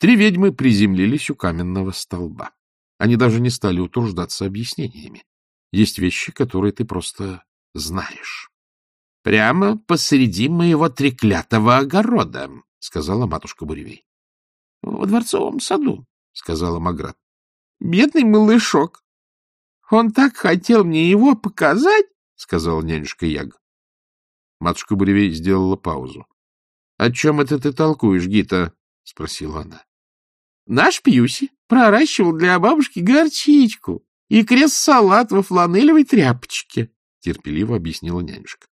Три ведьмы приземлились у каменного столба. Они даже не стали утруждаться объяснениями. Есть вещи, которые ты просто знаешь. — Прямо посреди моего треклятого огорода, — сказала матушка Буревей. — В дворцовом саду, — сказала Маград. — Бедный малышок. Он так хотел мне его показать, — сказала нянюшка Яг. Матушка Буревей сделала паузу. — О чем это ты толкуешь, Гита? — спросила она. — Наш Пьюси проращивал для бабушки горчичку и крест-салат во фланелевой тряпочке, — терпеливо объяснила нянюшка.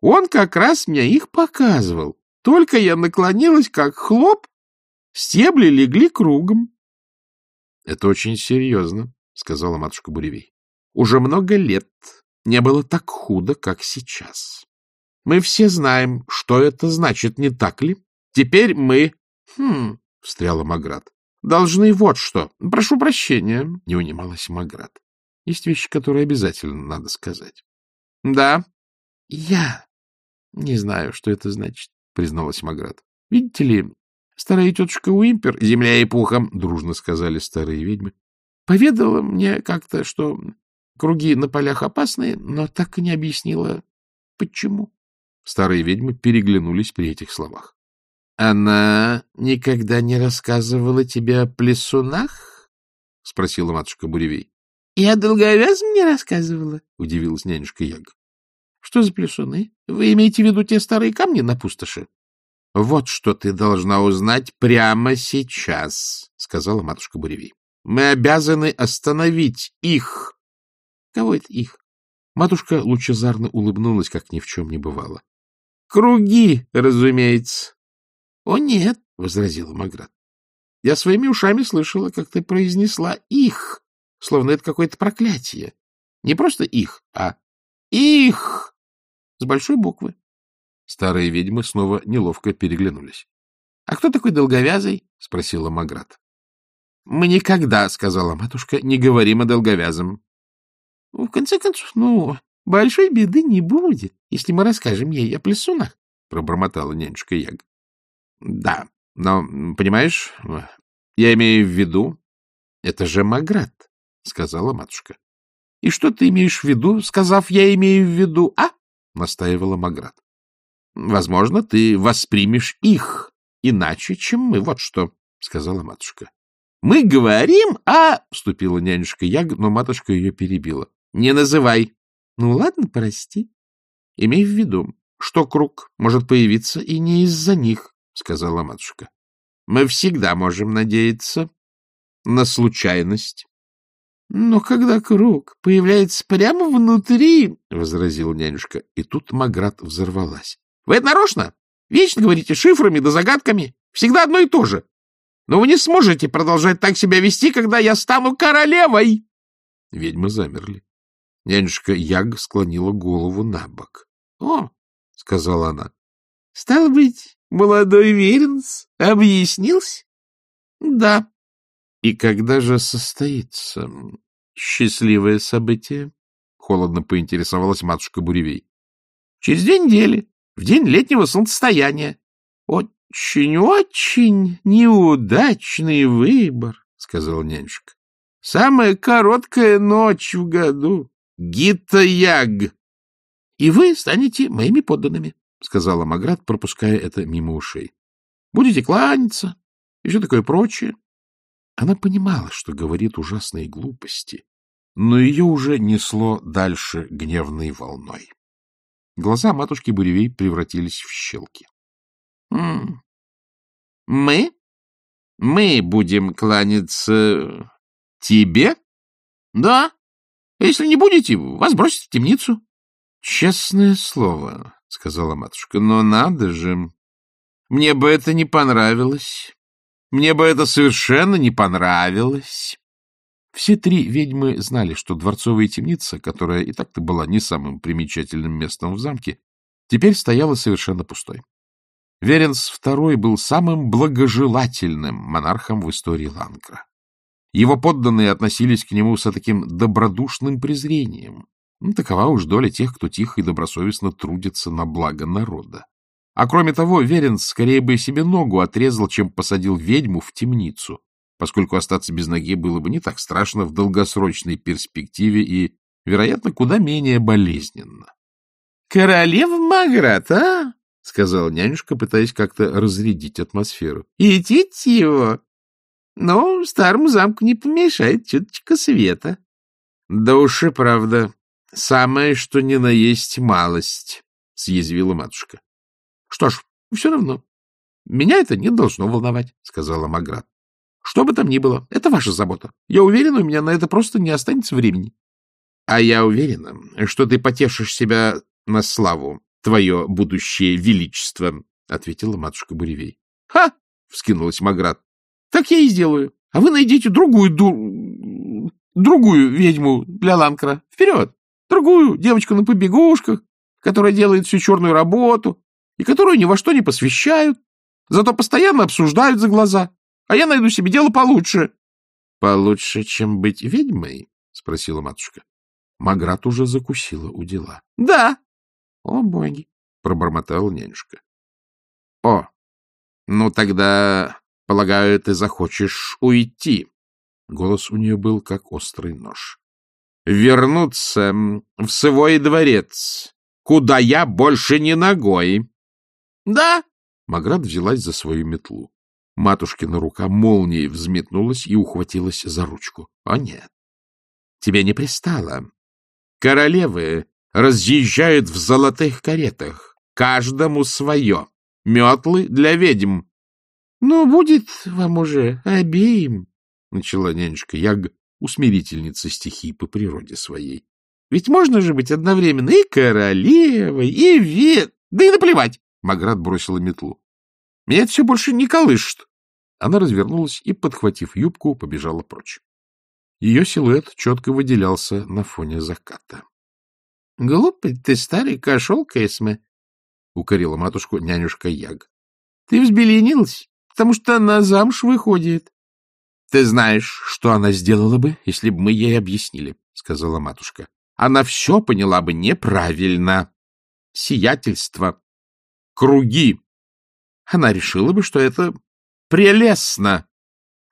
Он как раз мне их показывал. Только я наклонилась, как хлоп, стебли легли кругом. — Это очень серьезно, — сказала матушка Буревей. — Уже много лет не было так худо, как сейчас. Мы все знаем, что это значит, не так ли? Теперь мы... — Хм, — встряла Маград. — Должны вот что. Прошу прощения, — не унималась Маград. Есть вещи, которые обязательно надо сказать. — Да. — Я — Не знаю, что это значит, — призналась Маград. — Видите ли, старая тетушка Уимпер, земля и пухом, — дружно сказали старые ведьмы, — поведала мне как-то, что круги на полях опасные, но так и не объяснила, почему. Старые ведьмы переглянулись при этих словах. — Она никогда не рассказывала тебе о плесунах? — спросила матушка Буревей. — И о долговязом не рассказывала, — удивилась нянюшка Яг. Что за плюсуны? Вы имеете в виду те старые камни на пустоши? — Вот что ты должна узнать прямо сейчас, — сказала матушка Буревей. — Мы обязаны остановить их. — Кого это их? Матушка лучезарно улыбнулась, как ни в чем не бывало. — Круги, разумеется. — О, нет, — возразила Маград. — Я своими ушами слышала, как ты произнесла «их», словно это какое-то проклятие. Не просто «их», а «их». С большой буквы. Старые ведьмы снова неловко переглянулись. — А кто такой долговязый? — спросила Маград. — Мы никогда, — сказала матушка, — не говорим о долговязом. — В конце концов, ну, большой беды не будет, если мы расскажем ей о плесунах, — пробормотала нянюшка Яг. — Да, но, понимаешь, я имею в виду... — Это же Маград, — сказала матушка. — И что ты имеешь в виду, сказав «я имею в виду», а? — настаивала Маград. — Возможно, ты воспримешь их иначе, чем мы. Вот что, — сказала матушка. — Мы говорим а вступила нянюшка Яг, но матушка ее перебила. — Не называй. — Ну, ладно, прости. — Имей в виду, что круг может появиться и не из-за них, — сказала матушка. — Мы всегда можем надеяться на случайность. Но когда круг появляется прямо внутри, — возразил нянюшка, и тут Маград взорвалась. — Вы это нарочно? Вечно говорите шифрами да загадками. Всегда одно и то же. Но вы не сможете продолжать так себя вести, когда я стану королевой. Ведьмы замерли. Нянюшка Яг склонила голову на бок. — О, — сказала она, — стал быть, молодой Веренс объяснился? — Да. — И когда же состоится счастливое событие? — холодно поинтересовалась матушка Буревей. — Через две недели, в день летнего солнцестояния. — Очень-очень неудачный выбор, — сказал нянюшка. — Самая короткая ночь в году. Гита-яг. — И вы станете моими подданными, — сказала Маград, пропуская это мимо ушей. — Будете кланяться и все такое прочее. Она понимала, что говорит ужасные глупости, но ее уже несло дальше гневной волной. Глаза матушки Буревей превратились в щелки. «М — Мы? Мы будем кланяться тебе? — Да. Если не будете, вас бросят в темницу. — Честное слово, — сказала матушка, — но надо же. Мне бы это не понравилось. Мне бы это совершенно не понравилось. Все три ведьмы знали, что дворцовая темница, которая и так-то была не самым примечательным местом в замке, теперь стояла совершенно пустой. Веренс II был самым благожелательным монархом в истории Ланкра. Его подданные относились к нему с таким добродушным презрением. Ну, такова уж доля тех, кто тихо и добросовестно трудится на благо народа. А кроме того, Веренц скорее бы себе ногу отрезал, чем посадил ведьму в темницу, поскольку остаться без ноги было бы не так страшно в долгосрочной перспективе и, вероятно, куда менее болезненно. — Королева Маград, а? — сказал нянюшка, пытаясь как-то разрядить атмосферу. — Идите его. Но старому замку не помешает чуточка света. — Да уж и правда. Самое, что ни на есть малость, — съязвила матушка. — Что ж, все равно. Меня это не должно волновать, — сказала Маград. — Что бы там ни было, это ваша забота. Я уверена, у меня на это просто не останется времени. — А я уверена, что ты потешишь себя на славу, твое будущее величество, — ответила матушка Буревей. — Ха! — вскинулась Маград. — Так я и сделаю. А вы найдите другую ду... другую ведьму для Ланкра. Вперед! Другую девочку на побегушках, которая делает всю черную работу и которую ни во что не посвящают, зато постоянно обсуждают за глаза. А я найду себе дело получше. — Получше, чем быть ведьмой? — спросила матушка. Маград уже закусила у дела. — Да. — О, боги! — пробормотала нянюшка. — О, ну тогда, полагаю, ты захочешь уйти. Голос у нее был как острый нож вернуться в свой дворец, куда я больше не ногой. — Да. Маград взялась за свою метлу. Матушкина рука молнией взметнулась и ухватилась за ручку. — О, нет. Тебе не пристало. Королевы разъезжают в золотых каретах. Каждому свое. Метлы для ведьм. — Ну, будет вам уже обеим, — начала нянюшка Яг, усмирительница стихий по природе своей. Ведь можно же быть одновременно и королевой, и вет... Да и наплевать! Маград бросила метлу. Меня это все больше не колышет. Она развернулась и, подхватив юбку, побежала прочь. Ее силуэт четко выделялся на фоне заката. — Глупый ты, старый кошелка, Эсме, — укорила матушку нянюшка Яг. — Ты взбеленилась, потому что она замуж выходит. — Ты знаешь, что она сделала бы, если бы мы ей объяснили, — сказала матушка. — Она все поняла бы неправильно. Сиятельство, круги. Она решила бы, что это прелестно.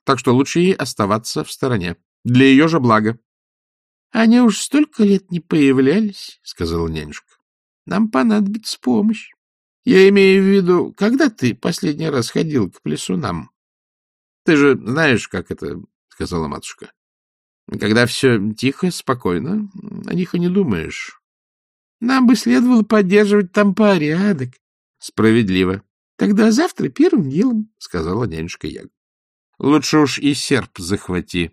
Так что лучше ей оставаться в стороне. Для ее же блага. — Они уж столько лет не появлялись, — сказала нянюшка. — Нам понадобится помощь. Я имею в виду, когда ты последний раз ходил к плесунам? — Ты же знаешь, как это, — сказала матушка. — Когда все тихо, спокойно, о них и не думаешь. Нам бы следовало поддерживать там порядок. — Справедливо. — Тогда завтра первым делом, — сказала нянюшка Яг. — Лучше уж и серп захвати.